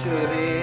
ചുരേ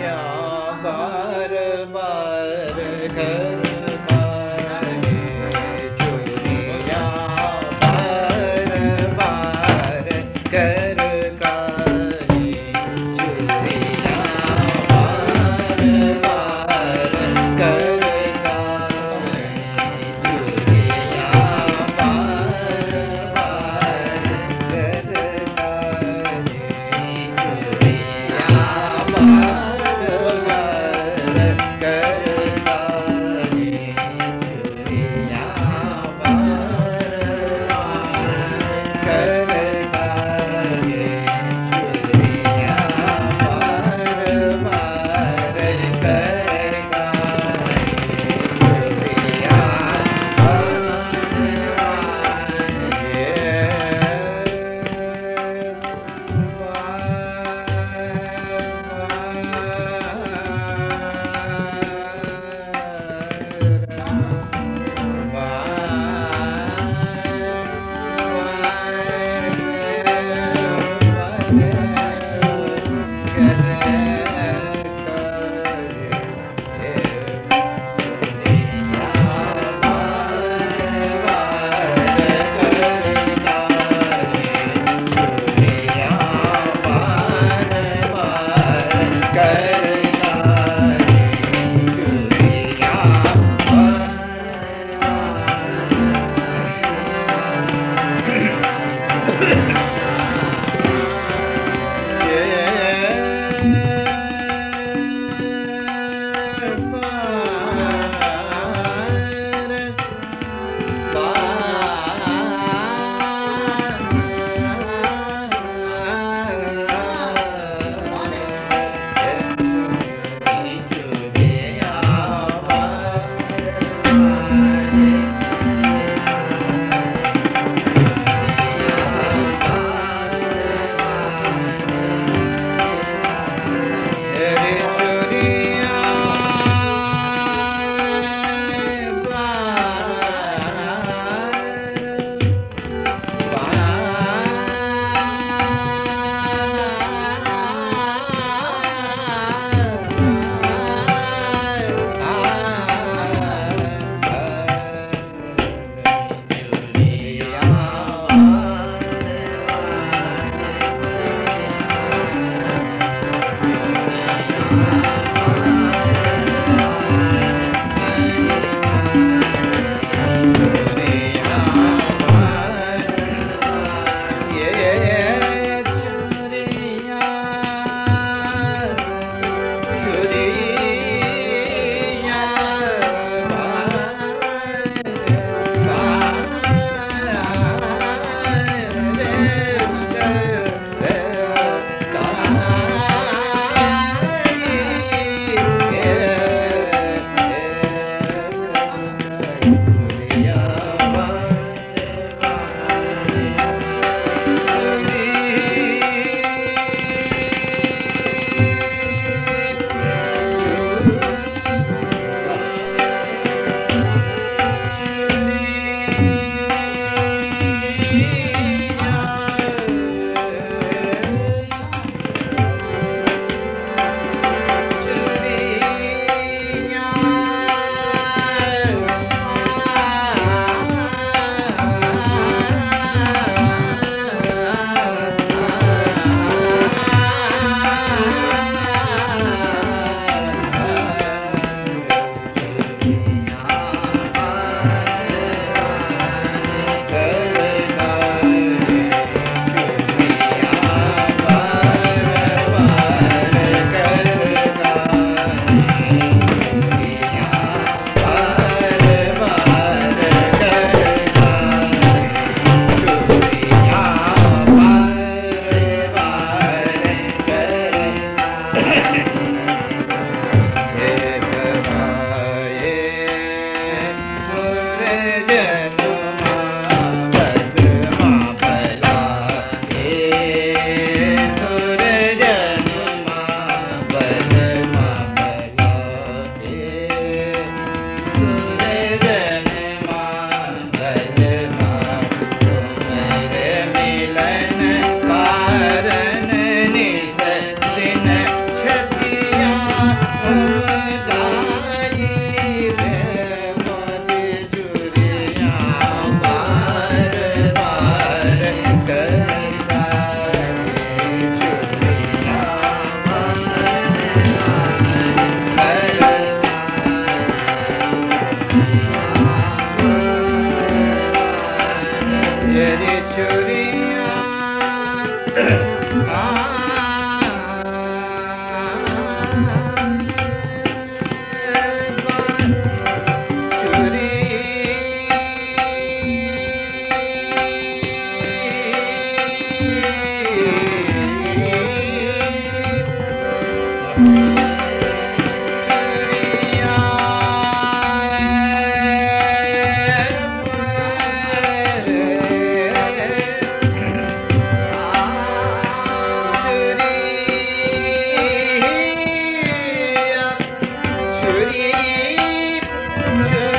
Amen.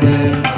Thank you.